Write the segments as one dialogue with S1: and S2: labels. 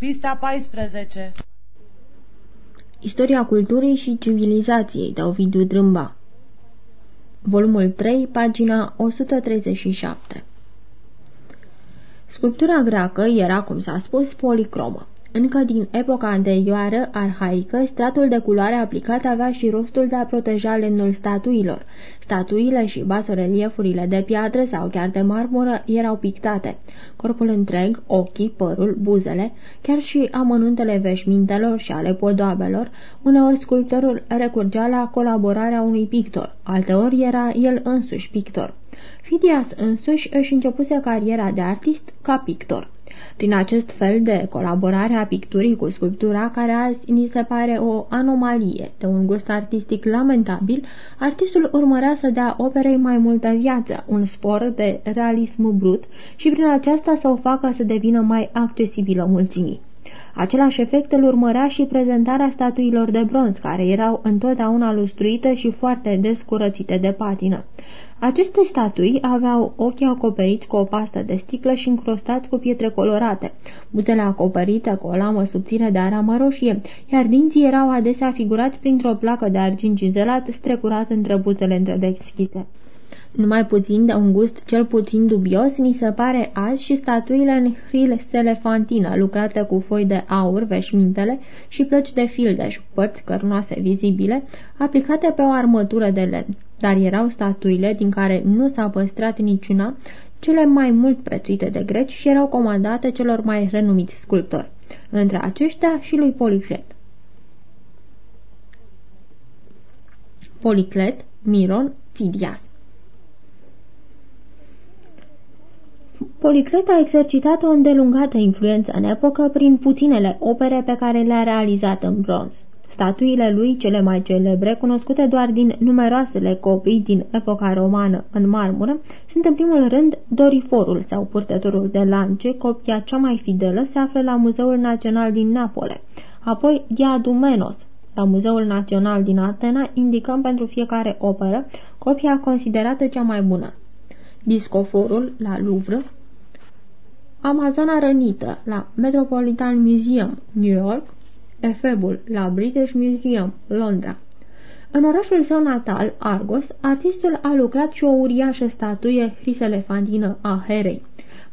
S1: Pista 14
S2: Istoria culturii și civilizației de Ovidiu Drâmba. Volumul 3, pagina 137 Sculptura greacă era, cum s-a spus, policromă. Încă din epoca anterioară, arhaică, stratul de culoare aplicat avea și rostul de a proteja lemnul statuilor. Statuile și basoreliefurile de piatră sau chiar de marmură erau pictate. Corpul întreg, ochii, părul, buzele, chiar și amănuntele veșmintelor și ale podoabelor, uneori sculptorul recurgea la colaborarea unui pictor, alteori era el însuși pictor. Fidias însuși își începuse cariera de artist ca pictor. Prin acest fel de colaborare a picturii cu sculptura, care azi ni se pare o anomalie, de un gust artistic lamentabil, artistul urmărea să dea operei mai multă viață, un spor de realism brut și prin aceasta să o facă să devină mai accesibilă mulțimii. Același efect îl urmărea și prezentarea statuilor de bronz, care erau întotdeauna lustruite și foarte descurățite de patină. Aceste statui aveau ochii acoperiți cu o pastă de sticlă și încrostați cu pietre colorate, buzele acoperite cu o lamă subțire de aramă roșie, iar dinții erau adesea figurați printr-o placă de argint cizelat strecurat între buzele întredeschise. Numai puțin de un gust cel puțin dubios, ni se pare azi și statuile în hril selefantină, lucrate cu foi de aur, veșmintele și plăci de fildeș, părți cărnoase vizibile, aplicate pe o armătură de lemn dar erau statuile din care nu s-a păstrat niciuna, cele mai mult prețuite de greci și erau comandate celor mai renumiți sculptori, între aceștia și lui Policlet. Policlet, Miron, Fidias Policlet a exercitat o îndelungată influență în epocă prin puținele opere pe care le-a realizat în bronz. Statuile lui cele mai celebre, cunoscute doar din numeroasele copii din epoca romană. În marmură, sunt în primul rând Doriforul sau purtătorul de lance, copia cea mai fidelă se află la Muzeul Național din Napole, apoi Diadumenos, la Muzeul Național din Atena indicăm pentru fiecare operă copia considerată cea mai bună. Discoforul la Louvre, Amazona rănită la Metropolitan Museum, New York, efebul la British Museum, Londra. În orașul său natal, Argos, artistul a lucrat și o uriașă statuie criselefantină a Herei.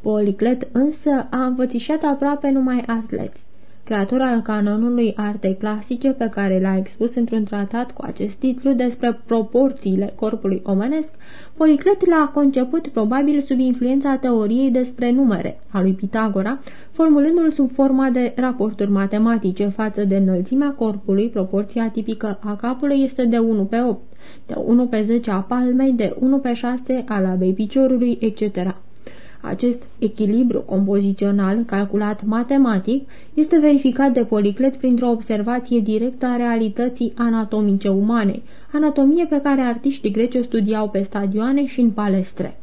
S2: Policlet însă a învățișat aproape numai atleți creator al canonului artei clasice pe care l-a expus într-un tratat cu acest titlu despre proporțiile corpului omenesc, Policlet l-a conceput probabil sub influența teoriei despre numere a lui Pitagora, formulându-l sub forma de raporturi matematice față de înălțimea corpului, proporția tipică a capului este de 1 pe 8, de 1 pe 10 a palmei, de 1 pe 6 a labei piciorului, etc. Acest echilibru compozițional, calculat matematic, este verificat de Policlet printr-o observație directă a realității anatomice umane, anatomie pe care artiștii greci o studiau pe stadioane și în palestre.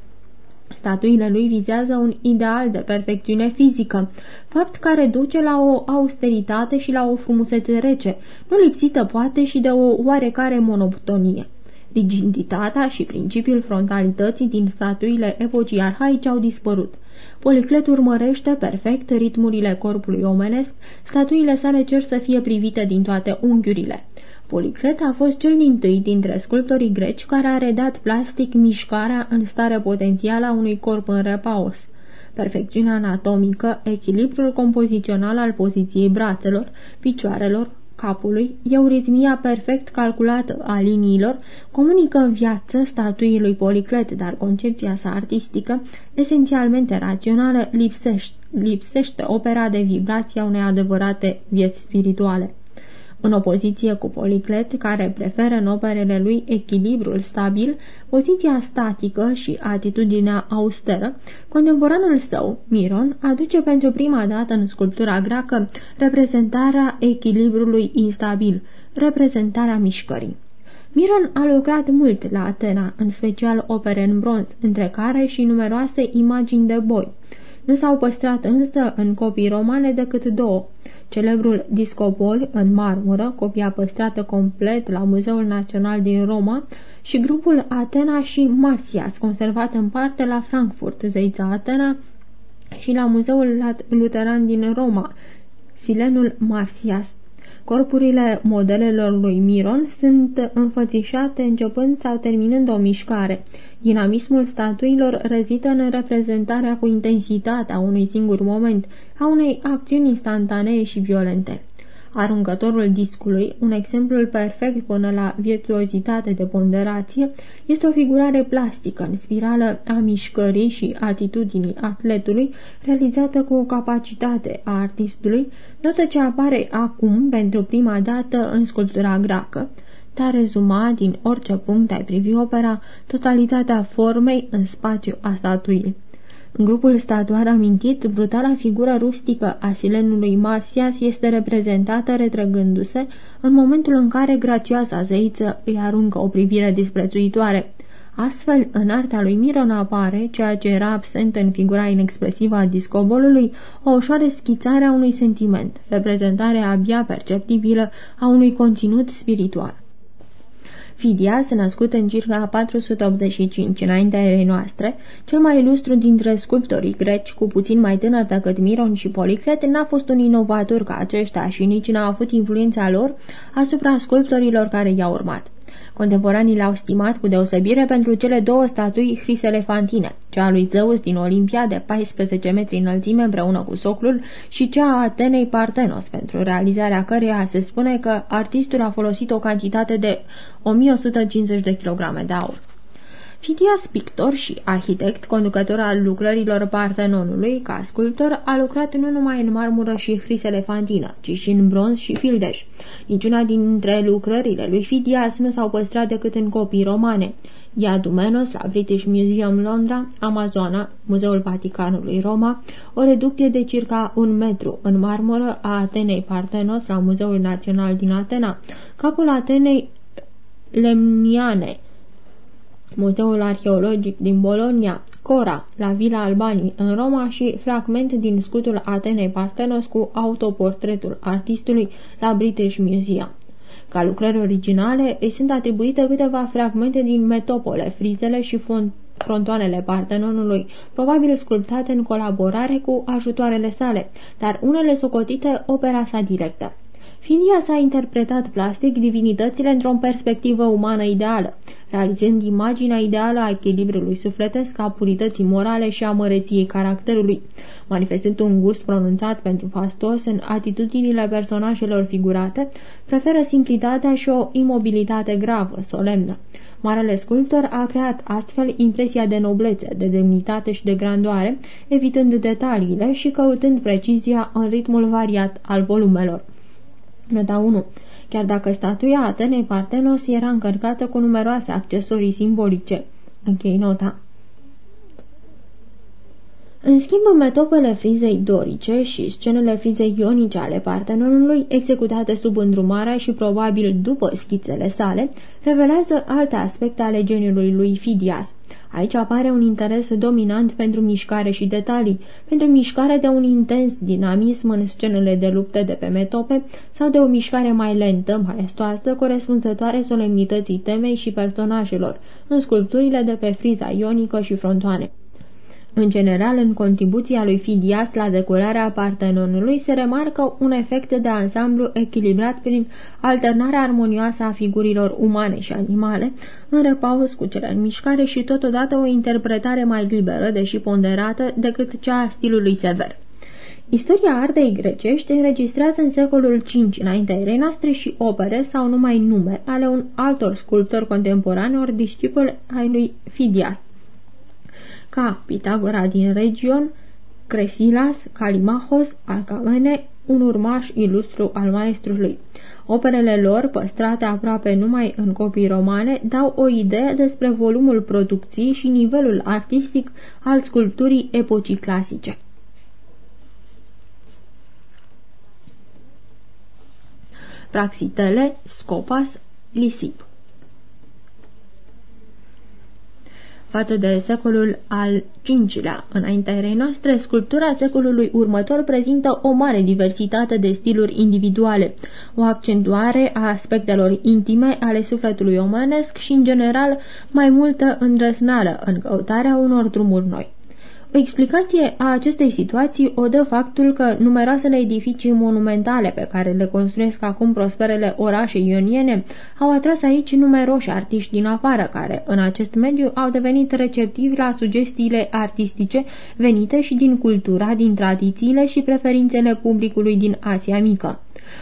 S2: Statuile lui vizează un ideal de perfecțiune fizică, fapt care duce la o austeritate și la o frumusețe rece, nu lipsită poate și de o oarecare monotonie. Rigiditatea și principiul frontalității din statuile epocii arhaice au dispărut. Policlet urmărește perfect ritmurile corpului omenesc, statuile sale cer să fie privite din toate unghiurile. Policlet a fost cel din tâi dintre sculptorii greci care a redat plastic mișcarea în stare potențială a unui corp în repaus. Perfecțiunea anatomică, echilibrul compozițional al poziției brațelor, picioarelor, capului, euritmia perfect calculată a liniilor, comunică în viață statuii lui Policlet, dar concepția sa artistică, esențialmente rațională, lipsește, lipsește opera de vibrație a unei adevărate vieți spirituale. În opoziție cu Policlet, care preferă în operele lui echilibrul stabil, poziția statică și atitudinea austeră, contemporanul său, Miron, aduce pentru prima dată în sculptura greacă reprezentarea echilibrului instabil, reprezentarea mișcării. Miron a lucrat mult la Atena, în special opere în bronz, între care și numeroase imagini de boi. Nu s-au păstrat însă în copii romane decât două, Celebrul Discopol în marmură, copia păstrată complet la Muzeul Național din Roma, și grupul Atena și Martias, conservat în parte la Frankfurt, zeița Atena, și la Muzeul Luteran din Roma, Silenul Marsias Corpurile modelelor lui Miron sunt înfățișate începând sau terminând o mișcare. Dinamismul statuilor rezidă în reprezentarea cu intensitatea unui singur moment, a unei acțiuni instantanee și violente. Aruncătorul discului, un exemplu perfect până la virtuozitate de ponderație, este o figurare plastică în spirală a mișcării și atitudinii atletului, realizată cu o capacitate a artistului, notă ce apare acum pentru prima dată în sculptura greacă, dar rezuma din orice punct ai privi opera totalitatea formei în spațiu a statuii. În grupul statuar amintit, brutala figură rustică a silenului Marsias este reprezentată retrăgându-se în momentul în care grațioasa zeiță îi aruncă o privire disprețuitoare. Astfel, în arta lui Miron apare, ceea ce era absent în figura inexpresivă a discobolului, o ușoară schițare a unui sentiment, reprezentarea abia perceptibilă a unui conținut spiritual. Fidias, născut în circa 485 înaintea erei noastre, cel mai ilustru dintre sculptorii greci, cu puțin mai tânăr decât Miron și Policlet, n-a fost un inovator ca aceștia și nici n-a avut influența lor asupra sculptorilor care i-au urmat. Contemporanii l-au stimat cu deosebire pentru cele două statui criselefantine, cea a lui Zeus din Olimpia de 14 metri înălțime împreună cu soclul și cea a Atenei Partenos, pentru realizarea căreia se spune că artistul a folosit o cantitate de 1150 de kilograme de aur. Fidias, pictor și arhitect, conducător al lucrărilor Partenonului, ca sculptor, a lucrat nu numai în marmură și fris elefantină, ci și în bronz și fildeș. Niciuna dintre lucrările lui Fidias nu s-au păstrat decât în copii romane. Iadumenos la British Museum Londra, Amazona, Muzeul Vaticanului Roma, o reducție de circa un metru în marmură a Atenei Partenos la Muzeul Național din Atena, capul Atenei Lemniane, Muzeul Arheologic din Bologna, Cora, la Villa Albanii, în Roma și fragment din scutul Atenei Partenos cu autoportretul artistului la British Museum. Ca lucrări originale, îi sunt atribuite câteva fragmente din metopole, frizele și frontoanele Partenonului, probabil sculptate în colaborare cu ajutoarele sale, dar unele socotite opera sa directă. Finia s-a interpretat plastic divinitățile într-o perspectivă umană ideală, realizând imaginea ideală a echilibrului sufletesc, a purității morale și a măreției caracterului, manifestând un gust pronunțat pentru fastos în atitudinile personajelor figurate, preferă simplitatea și o imobilitate gravă, solemnă. Marele sculptor a creat astfel impresia de noblețe, de demnitate și de grandoare, evitând detaliile și căutând precizia în ritmul variat al volumelor. Nota 1. Chiar dacă statuia Atenei Partenos era încărcată cu numeroase accesorii simbolice. Închei nota. În schimb, metopele frizei dorice și scenele frizei ionice ale Partenonului, executate sub îndrumarea și probabil după schițele sale, revelează alte aspecte ale geniului lui Fidias. Aici apare un interes dominant pentru mișcare și detalii, pentru mișcare de un intens dinamism în scenele de lupte de pe metope sau de o mișcare mai lentă, maestoasă, corespunzătoare solemnității temei și personajelor, în sculpturile de pe friza ionică și frontoane. În general, în contribuția lui Fidias la decorarea Partenonului se remarcă un efect de ansamblu echilibrat prin alternarea armonioasă a figurilor umane și animale, în repaus cu cele în mișcare și totodată o interpretare mai liberă, deși ponderată, decât cea a stilului sever. Istoria artei grecești înregistrează în secolul V înaintea erei noastre și opere sau numai nume ale un altor sculptori contemporani ori discipol ai lui Fidias ca Pitagora din Region, Cresilas, Calimahos, Alcamene, un urmaș ilustru al maestrului. Operele lor, păstrate aproape numai în copii romane, dau o idee despre volumul producției și nivelul artistic al sculpturii epocii clasice. Praxitele, Scopas, Lisip față de secolul al V-lea. Înaintea erei noastre, sculptura secolului următor prezintă o mare diversitate de stiluri individuale, o accentuare a aspectelor intime ale sufletului omenesc și, în general, mai multă îndrăsnală în căutarea unor drumuri noi. O explicație a acestei situații o dă faptul că numeroasele edificii monumentale pe care le construiesc acum prosperele orașe ioniene au atras aici numeroși artiști din afară care, în acest mediu, au devenit receptivi la sugestiile artistice venite și din cultura, din tradițiile și preferințele publicului din Asia Mică.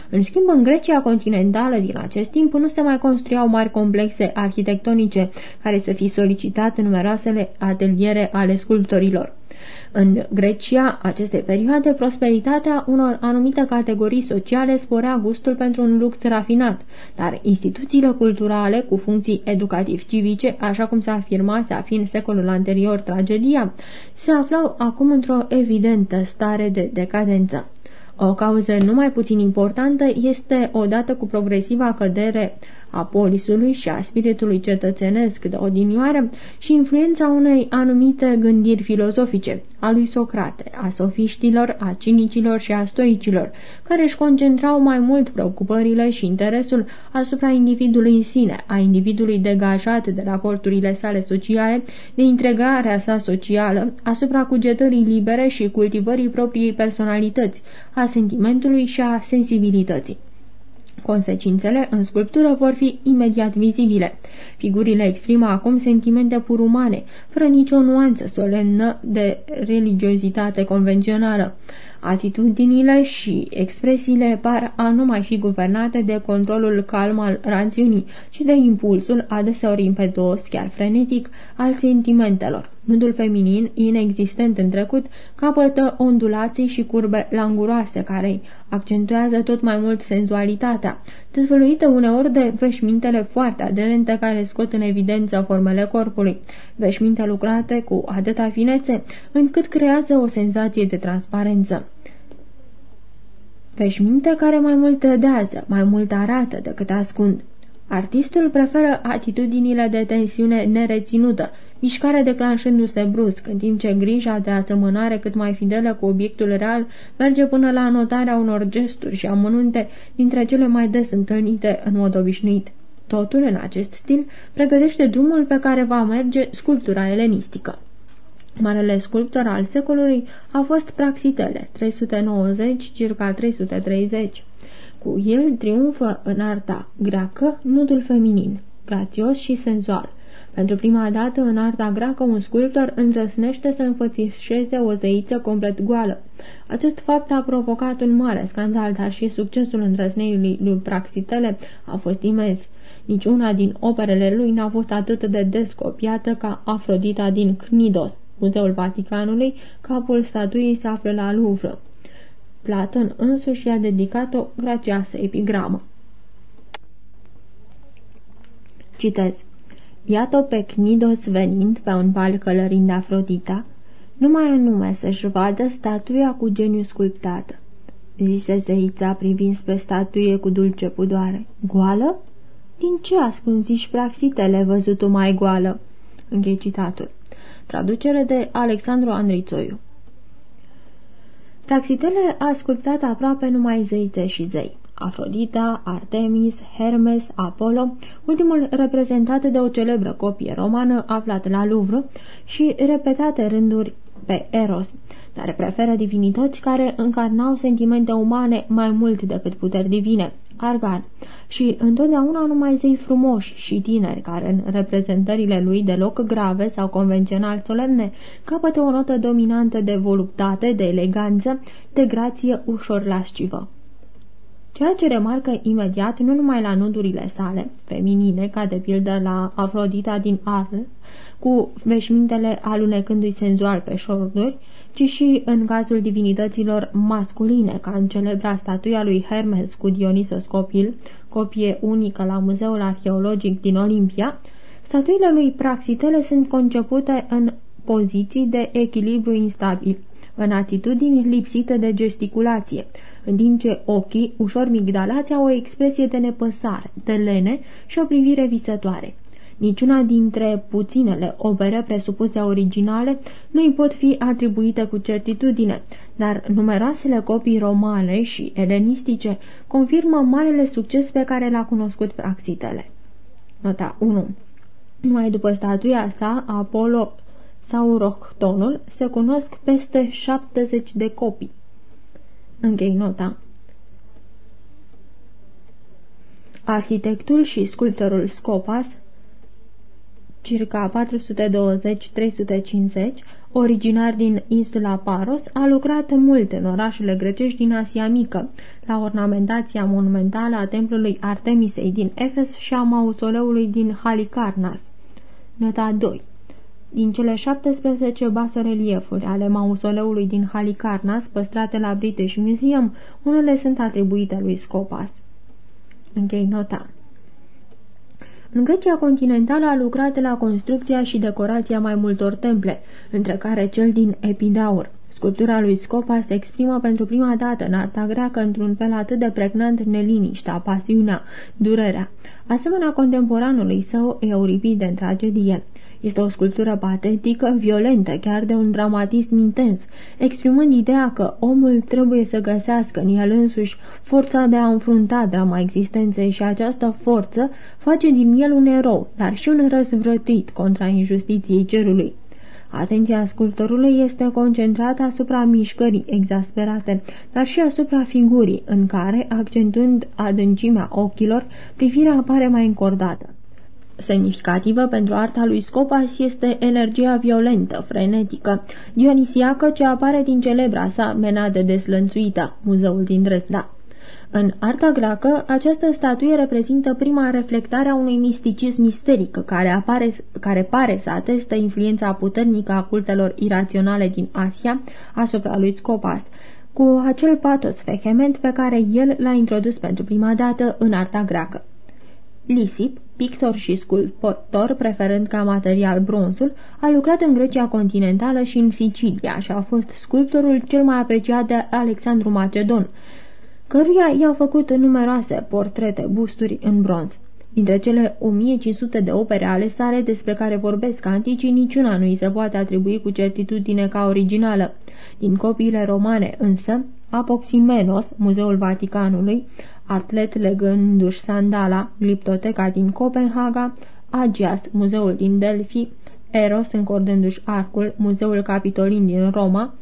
S2: În schimb, în Grecia continentală din acest timp nu se mai construiau mari complexe arhitectonice care să fi solicitat numeroasele ateliere ale sculptorilor. În Grecia, aceste perioade, prosperitatea unor anumite categorii sociale sporea gustul pentru un lux rafinat, dar instituțiile culturale cu funcții educativ-civice, așa cum se afirmase a fi în secolul anterior tragedia, se aflau acum într-o evidentă stare de decadență. O cauză nu mai puțin importantă este, odată cu progresiva cădere a polisului și a spiritului cetățenesc de odinioară și influența unei anumite gândiri filozofice, a lui Socrate, a sofiștilor, a cinicilor și a stoicilor, care își concentrau mai mult preocupările și interesul asupra individului în sine, a individului degajat de raporturile sale sociale, de integrarea sa socială, asupra cugetării libere și cultivării propriei personalități, a sentimentului și a sensibilității. Consecințele în sculptură vor fi imediat vizibile. Figurile exprimă acum sentimente pur umane, fără nicio nuanță solemnă de religiozitate convențională. Atitudinile și expresiile par a nu mai fi guvernate de controlul calm al rațiunii, ci de impulsul, adeseori impetuos, chiar frenetic, al sentimentelor. Nudul feminin, inexistent în trecut, capătă ondulații și curbe languroase care accentuează tot mai mult senzualitatea, dezvăluită uneori de veșmintele foarte aderente care scot în evidență formele corpului, veșminte lucrate cu atâta finețe, încât creează o senzație de transparență. Veșminte care mai mult trădează, mai mult arată decât ascund. Artistul preferă atitudinile de tensiune nereținută, mișcare declanșându-se brusc, în timp ce grija de asemănare cât mai fidelă cu obiectul real merge până la anotarea unor gesturi și amănunte dintre cele mai des întâlnite în mod obișnuit. Totul, în acest stil, pregătește drumul pe care va merge sculptura elenistică. Marele sculptor al secolului a fost Praxitele, 390 circa 330. Cu el triumfă în arta greacă nudul feminin, grațios și senzual. Pentru prima dată în arta greacă un sculptor îndrăsnește să înfățișeze o zeiță complet goală. Acest fapt a provocat un mare scandal, dar și succesul îndrăzneiului lui Praxitele a fost imens. Niciuna din operele lui n-a fost atât de descopiată ca Afrodita din Cnidos. Muzeul Vaticanului, capul statuii se află la Louvre. Platon însuși i-a dedicat o gracioasă epigramă. Citez. Iată pe Cnidos venind pe un val călărind Afrodita, numai în nume să-și vadă statuia cu geniu sculptată. Zise zeița privind spre statuie cu dulce pudoare. Goală? Din ce ascunziși praxitele văzut-o mai goală? Închei citatul. Traducere de Alexandru Andrițoiu Praxitele a sculptat aproape numai zeițe și zei. Afrodita, Artemis, Hermes, Apollo, ultimul reprezentat de o celebră copie romană aflată la Louvre și repetate rânduri pe Eros, dar preferă divinități care încarnau sentimente umane mai mult decât puteri divine, Argan, și întotdeauna numai zei frumoși și tineri, care în reprezentările lui deloc grave sau convențional solemne capătă o notă dominantă de voluptate, de eleganță, de grație ușor lascivă. Ceea ce remarcă imediat nu numai la nudurile sale, feminine, ca de pildă la Afrodita din Arl, cu veșmintele alunecându-i senzual pe șorduri, ci și în cazul divinităților masculine, ca în celebra statuia lui Hermes cu Dionisos copil, copie unică la Muzeul Arheologic din Olimpia, statuile lui Praxitele sunt concepute în poziții de echilibru instabil, în atitudini lipsite de gesticulație, în timp ce ochii, ușor migdalați, au o expresie de nepăsare, de lene și o privire visătoare. Niciuna dintre puținele opere presupuse originale nu îi pot fi atribuite cu certitudine, dar numeroasele copii romane și elenistice confirmă marele succes pe care l-a cunoscut Praxitele. Nota 1 Numai după statuia sa, Apollo sau rohtonul se cunosc peste 70 de copii. Închei nota. Arhitectul și sculptorul Scopas, circa 420-350, originar din insula Paros, a lucrat mult în orașele grecești din Asia Mică, la ornamentația monumentală a templului Artemisei din Efes și a mausoleului din Halicarnas. Nota 2 din cele 17 basoreliefuri ale mausoleului din Halicarnas, păstrate la British Museum, unele sunt atribuite lui Scopas. Închei nota. În Grecia continentală a lucrat la construcția și decorația mai multor temple, între care cel din Epidaur. Sculptura lui Scopa se exprimă pentru prima dată în arta greacă într-un fel atât de pregnant neliniștea, pasiunea, durerea, asemenea contemporanului său Euripide în tragedie. Este o sculptură patetică, violentă, chiar de un dramatism intens, exprimând ideea că omul trebuie să găsească în el însuși forța de a înfrunta drama existenței și această forță face din el un erou, dar și un răzvrătit contra injustiției cerului. Atenția sculptorului este concentrată asupra mișcării exasperate, dar și asupra figurii, în care, accentuând adâncimea ochilor, privirea apare mai încordată. Semnificativă pentru arta lui Scopas este energia violentă, frenetică, dionisiacă ce apare din celebra sa menadă deslănțuită, muzeul din Dresda. În arta greacă, această statuie reprezintă prima reflectare a unui misticism misteric care, apare, care pare să atestă influența puternică a cultelor iraționale din Asia asupra lui Scopas, cu acel patos vehement pe care el l-a introdus pentru prima dată în arta greacă. Lisip, pictor și sculptor, preferând ca material bronzul, a lucrat în Grecia continentală și în Sicilia și a fost sculptorul cel mai apreciat de Alexandru Macedon, căruia i-au făcut numeroase portrete, busturi în bronz. Dintre cele 1500 de opere ale sale despre care vorbesc anticii, niciuna nu îi se poate atribui cu certitudine ca originală. Din copiile romane însă, Apoximenos, Muzeul Vaticanului, atlet legându-și sandala, gliptoteca din Copenhaga, Agias, muzeul din Delphi, Eros încordându-și arcul, muzeul Capitolin din Roma,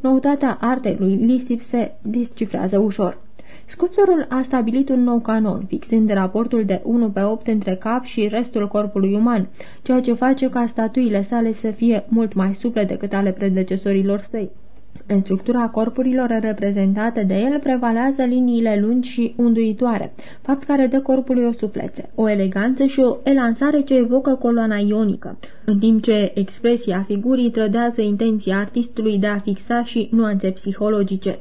S2: noutatea artei lui Lisip se descifrează ușor. Sculptorul a stabilit un nou canon, fixând raportul de 1 pe 8 între cap și restul corpului uman, ceea ce face ca statuile sale să fie mult mai suple decât ale predecesorilor săi. În structura corpurilor reprezentate de el prevalează liniile lungi și unduitoare, fapt care dă corpului o suplețe, o eleganță și o elansare ce evocă coloana ionică, în timp ce expresia figurii trădează intenția artistului de a fixa și nuanțe psihologice.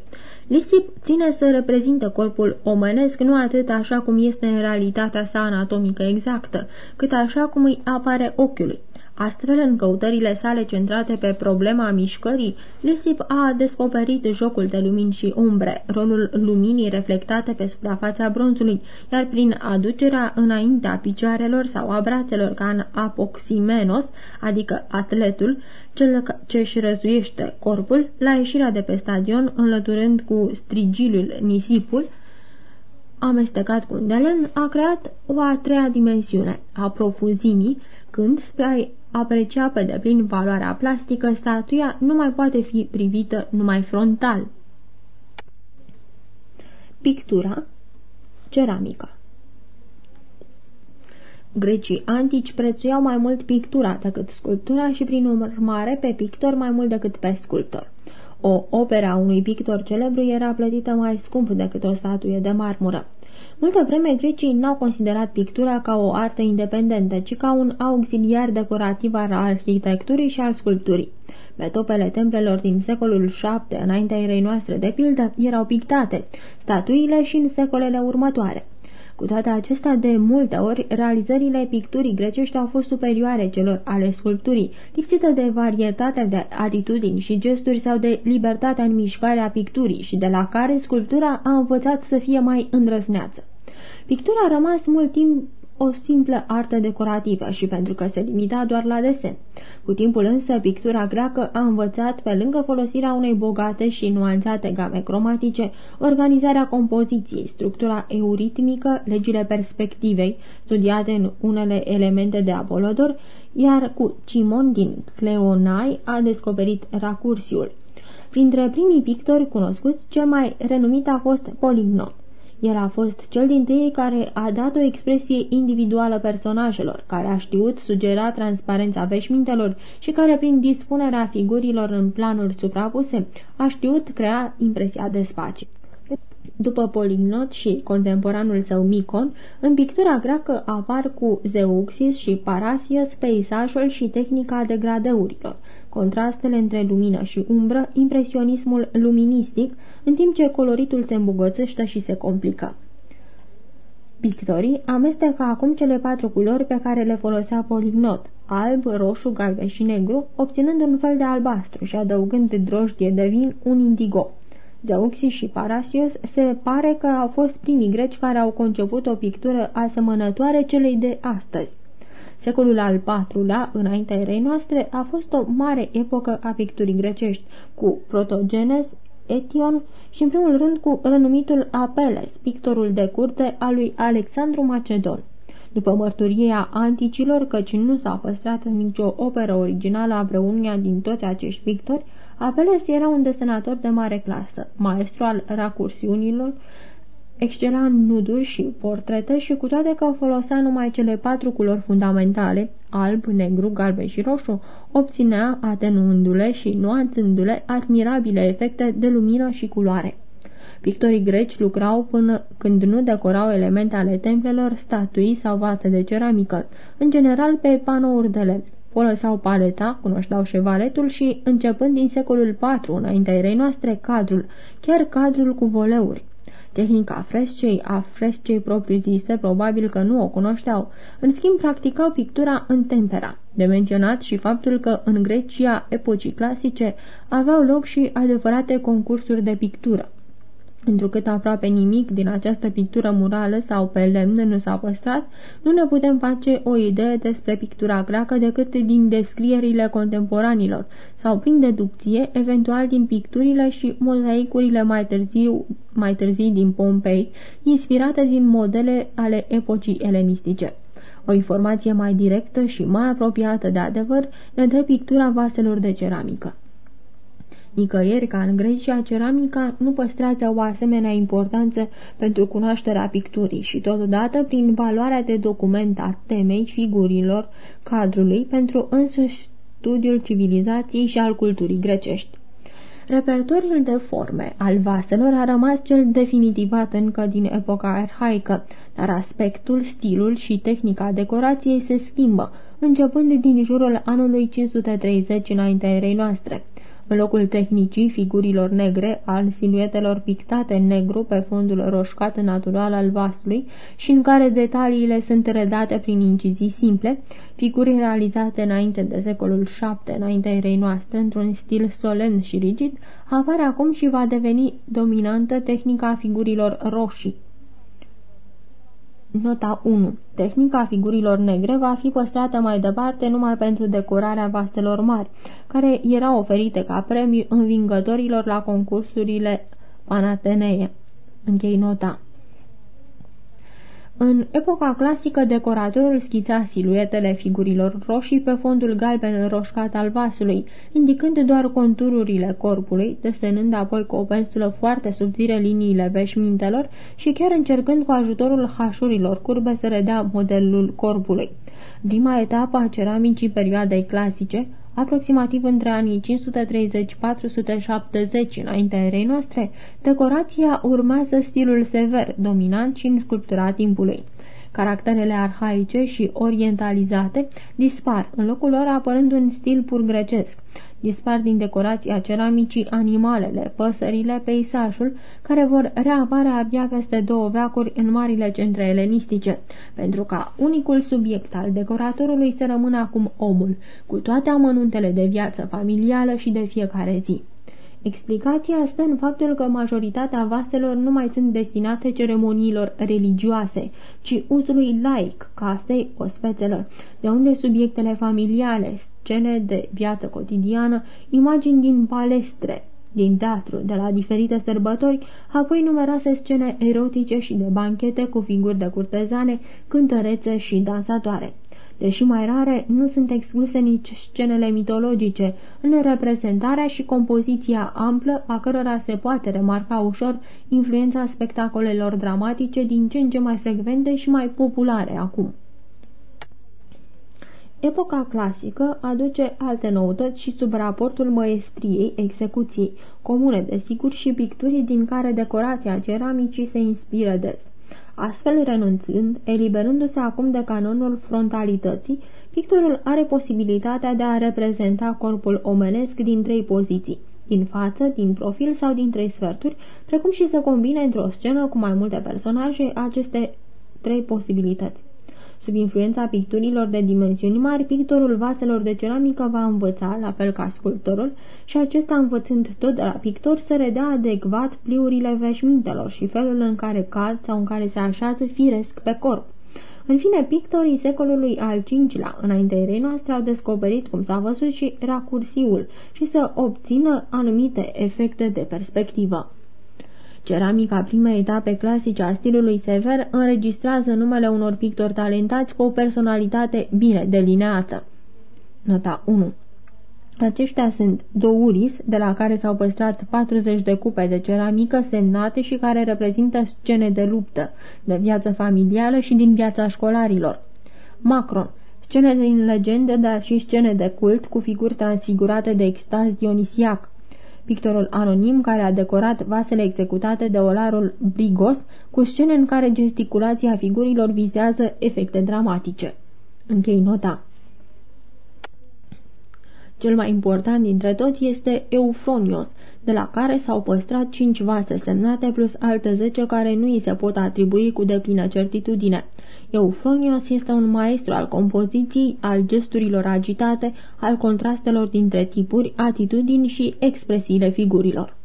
S2: Lisip ține să reprezinte corpul omenesc nu atât așa cum este în realitatea sa anatomică exactă, cât așa cum îi apare ochiului. Astfel, în căutările sale centrate pe problema mișcării, Lisip a descoperit jocul de lumini și umbre, rolul luminii reflectate pe suprafața bronzului, iar prin aducerea înaintea picioarelor sau a brațelor ca în apoximenos, adică atletul, cel ce își răzuiește corpul, la ieșirea de pe stadion, înlăturând cu strigiliul nisipul, amestecat cu un delen, a creat o a treia dimensiune, a profuzimii, când, spre aprecia pe deplin valoarea plastică, statuia nu mai poate fi privită numai frontal. Pictura Ceramica Grecii antici prețuiau mai mult pictura decât sculptura și, prin urmare, pe pictor mai mult decât pe sculptor. O opera unui pictor celebru era plătită mai scump decât o statuie de marmură. Multă vreme grecii n-au considerat pictura ca o artă independentă, ci ca un auxiliar decorativ al arhitecturii și al sculpturii. Pe topele templelor din secolul VII, înaintea erei noastre de pildă, erau pictate, statuile și în secolele următoare. Cu toate acestea, de multe ori, realizările picturii grecești au fost superioare celor ale sculpturii, lipsită de varietate de atitudini și gesturi sau de libertatea în mișcarea picturii și de la care sculptura a învățat să fie mai îndrăzneață. Pictura a rămas mult timp o simplă artă decorativă și pentru că se limita doar la desen. Cu timpul însă, pictura greacă a învățat, pe lângă folosirea unei bogate și nuanțate game cromatice, organizarea compoziției, structura euritmică, legile perspectivei, studiate în unele elemente de Apolodor, iar cu Cimon din Cleonai a descoperit racursiul. Printre primii pictori cunoscuți, cel mai renumit a fost Polignon. El a fost cel din tâi care a dat o expresie individuală personajelor, care a știut sugera transparența veșmintelor și care, prin dispunerea figurilor în planuri suprapuse, a știut crea impresia de spațiu. După Polignot și contemporanul său Micon, în pictura greacă apar cu Zeuxis și Parasios peisajul și tehnica degradeurilor, contrastele între lumină și umbră, impresionismul luministic, în timp ce coloritul se îmbogățește și se complică. Pictorii amestecă acum cele patru culori pe care le folosea Polignot, alb, roșu, galben și negru, obținând un fel de albastru și adăugând drojdie de vin un indigo. Zeuxi și Parasios se pare că au fost primii greci care au conceput o pictură asemănătoare celei de astăzi. Secolul al IV-lea, înaintea erei noastre, a fost o mare epocă a picturii grecești, cu Protogenes, Etion și în primul rând cu renumitul Apeles, pictorul de curte al lui Alexandru Macedon. După mărturia anticilor, căci nu s-a păstrat nicio operă originală a vreunia din toți acești pictori, Apeles era un desenator de mare clasă, maestru al racursiunilor, excela în nuduri și portrete și cu toate că folosea numai cele patru culori fundamentale, alb, negru, galben și roșu, obținea, atenuându-le și nuanțându-le, admirabile efecte de lumină și culoare. Pictorii greci lucrau până când nu decorau elemente ale templelor, statui sau vase de ceramică, în general pe panouri de lemn. Folosau paleta, cunoșteau șevaletul și, începând din secolul IV înaintea erei noastre, cadrul, chiar cadrul cu voleuri. Tehnica frescei, a frescei propriu-zise, probabil că nu o cunoșteau. În schimb, practicau pictura în tempera. De menționat și faptul că în Grecia epocii clasice aveau loc și adevărate concursuri de pictură. Întrucât aproape nimic din această pictură murală sau pe lemn nu s-a păstrat, nu ne putem face o idee despre pictura greacă decât din descrierile contemporanilor sau prin deducție, eventual din picturile și mozaicurile mai târziu, mai târzii din Pompei, inspirate din modele ale epocii elenistice. O informație mai directă și mai apropiată de adevăr ne dă pictura vaselor de ceramică. Nicăieri ca în Grecia, ceramica nu păstrează o asemenea importanță pentru cunoașterea picturii și totodată prin valoarea de document a temei figurilor cadrului pentru însuși studiul civilizației și al culturii grecești. Repertoriul de forme al vaselor a rămas cel definitivat încă din epoca arhaică, dar aspectul, stilul și tehnica decorației se schimbă, începând din jurul anului 530 înaintea erei noastre. În locul tehnicii figurilor negre, al siluetelor pictate în negru pe fondul roșcat natural al vasului și în care detaliile sunt redate prin incizii simple, figuri realizate înainte de secolul VII, înaintea erei noastre, într-un stil solemn și rigid, apare acum și va deveni dominantă tehnica figurilor roșii. Nota 1. Tehnica figurilor negre va fi păstrată mai departe numai pentru decorarea vaselor mari, care erau oferite ca premiu învingătorilor la concursurile panatenee. Închei nota. În epoca clasică, decoratorul schița siluetele figurilor roșii pe fondul galben roșcat al vasului, indicând doar contururile corpului, desenând apoi cu o pensulă foarte subțire liniile veșmintelor și chiar încercând cu ajutorul hașurilor curbe să redea modelul corpului. Prima etapă a ceramicii perioadei clasice, aproximativ între anii 530-470 înaintea erei noastre, decorația urmează stilul sever, dominant și în sculptura timpului. Caracterele arhaice și orientalizate dispar, în locul lor apărând un stil pur grecesc. Dispar din decorația ceramicii animalele, păsările, peisajul, care vor reapare abia peste două veacuri în marile centre elenistice, pentru ca unicul subiect al decoratorului să rămână acum omul, cu toate amănuntele de viață familială și de fiecare zi. Explicația stă în faptul că majoritatea vaselor nu mai sunt destinate ceremoniilor religioase, ci uzului laic, casei, ospețelor, de unde subiectele familiale, scene de viață cotidiană, imagini din palestre, din teatru, de la diferite sărbători, apoi numeroase scene erotice și de banchete cu figuri de curtezane, cântărețe și dansatoare. Deși mai rare, nu sunt excluse nici scenele mitologice, în reprezentarea și compoziția amplă, a cărora se poate remarca ușor influența spectacolelor dramatice din ce în ce mai frecvente și mai populare acum. Epoca clasică aduce alte noutăți și sub raportul măestriei, execuției, comune desigur și picturii din care decorația ceramicii se inspiră des. Astfel, renunțând, eliberându-se acum de canonul frontalității, pictorul are posibilitatea de a reprezenta corpul omenesc din trei poziții, din față, din profil sau din trei sferturi, precum și să combine într-o scenă cu mai multe personaje aceste trei posibilități. Sub influența picturilor de dimensiuni mari, pictorul vaselor de ceramică va învăța, la fel ca sculptorul, și acesta învățând tot de la pictor să redea adecvat pliurile veșmintelor și felul în care cad sau în care se așează firesc pe corp. În fine, pictorii secolului al V-lea, înaintea erei noastre, au descoperit, cum s-a văzut, și racursiul și să obțină anumite efecte de perspectivă. Ceramica primei etape clasice a stilului sever înregistrează numele unor pictori talentați cu o personalitate bine delineată. Nota 1 aceștia sunt Douris, de la care s-au păstrat 40 de cupe de ceramică semnate și care reprezintă scene de luptă, de viață familială și din viața școlarilor. Macron, scene din legendă, dar și scene de cult cu figuri transfigurate de extaz dionisiac pictorul anonim care a decorat vasele executate de olarul Brigos cu scene în care gesticulația figurilor vizează efecte dramatice. Închei nota. Cel mai important dintre toți este Eufronios, de la care s-au păstrat cinci vase semnate plus alte zece care nu îi se pot atribui cu deplină certitudine. Eufronios este un maestru al compoziției, al gesturilor agitate, al contrastelor dintre tipuri, atitudini și expresiile figurilor.